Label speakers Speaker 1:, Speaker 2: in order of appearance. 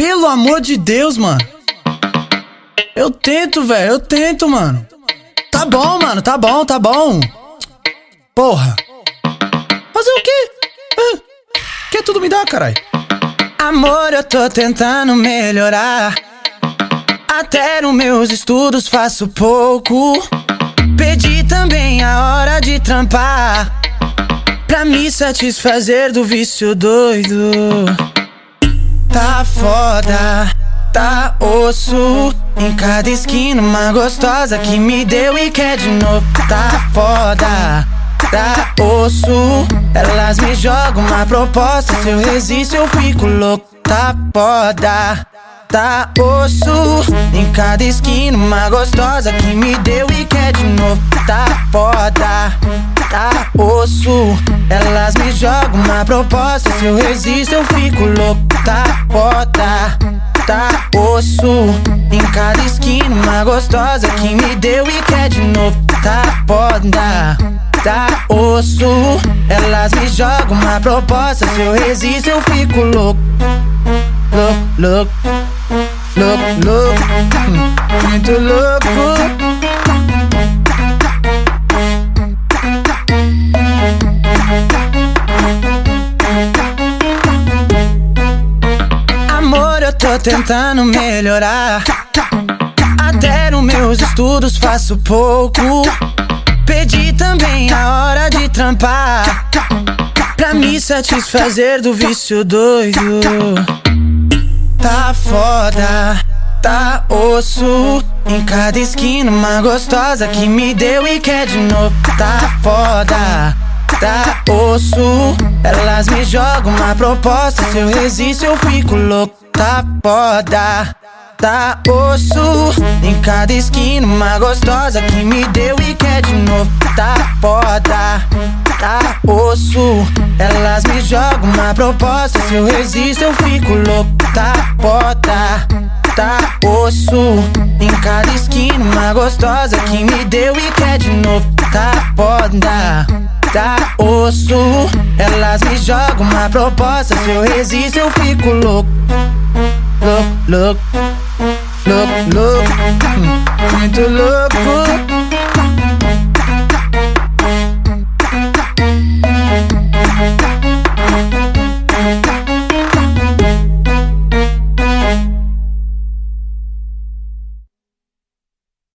Speaker 1: Pelo amor de Deus, mano. Eu tento, velho, eu tento, mano. Tá bom, mano, tá bom, tá bom. Porra. Fazer o quê? Quer tudo me dar, caralho? Amor, eu tô tentando melhorar. Até nos meus estudos faço pouco. Pedi também a hora de trampar. Pra me satisfazer do vício doido. Tá foda, tá osso. Em cada esquina, uma gostosa que me deu e quer de novo. Tá foda, tá osso. Elas me jogam uma proposta. Se eu resisto, eu fico louco. Tá foda, tá osso. Em cada esquina, uma gostosa que me deu e quer de novo. Tá foda, tá osso. Elas me jogam uma proposta. Se eu resisto, eu fico louco. Tá foda, tá osso. Em cada esquina, uma gostosa que me deu e quer de novo. Tá foda, tá osso. Elas me jogam uma proposta. Se eu resisto, eu fico louco. Louco, louco, louco, louco. Muito louco. Amor, eu tô tentando melhorar. Até nos meus estudos faço pouco. Pedi também a hora de trampar. Pra me satisfazer do vício doido. Tá foda, tá osso. Em cada esquina, uma gostosa que me deu e quer de novo. Tá foda, tá osso. Elas me jogam uma proposta. Se eu resisto, eu fico louco. Tá foda, tá osso. Em cada esquina, uma gostosa que me deu e quer de novo. Tá foda, tá osso. Elas me jogam uma proposta. Se eu resisto, eu fico louco. Tá foda, tá osso. Em cada esquina, uma gostosa que me deu e quer de novo. Tá foda, tá osso. Elas me jogam uma proposta. Se eu resisto, eu fico louco. Louco, louco, louco, louco. hum, Muito louco.